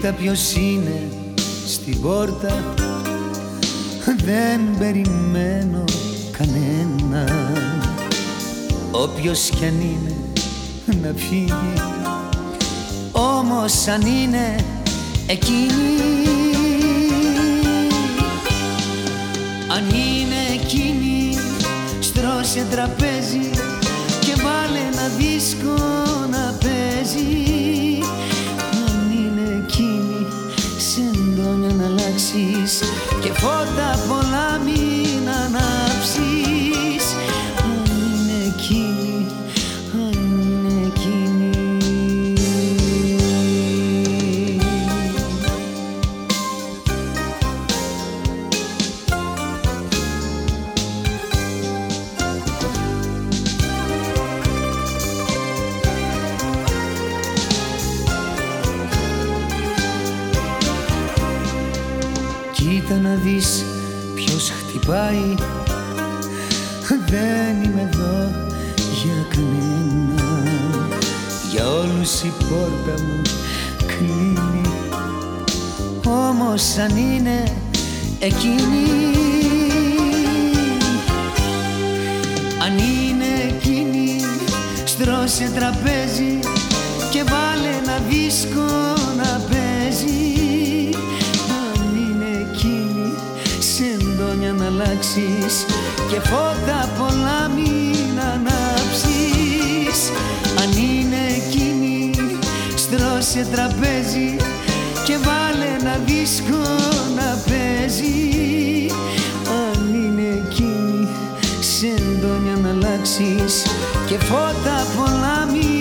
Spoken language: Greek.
Κοίτα ποιος είναι στην πόρτα. Δεν περιμένω κανένα. Όποιος κι αν είναι να φύγει. Όμως αν είναι εκείνη Αν είναι εκείνη στρώσε τραπέζι Και βάλε ένα δίσκο να παίζει. Αν είναι εκείνη σε εντόνια να αλλάξεις Και φώτα πολλά Κοίτα να δεις ποιος χτυπάει. Δεν είμαι εδώ για κανένα. Για όλους η πόρτα μου κλείνει. Όμως αν είναι εκείνη. Αν είναι εκείνη στρώσε τραπέζι Και βάλε ένα δίσκο αλλάξεις Και φώτα πολλά μην ανάψεις. Αν είναι εκείνη στρώσε τραπέζι Και βάλε ένα δίσκο να παίζει. Αν είναι εκείνη σε εντόνια να αλλάξεις Και φώτα πολλά μην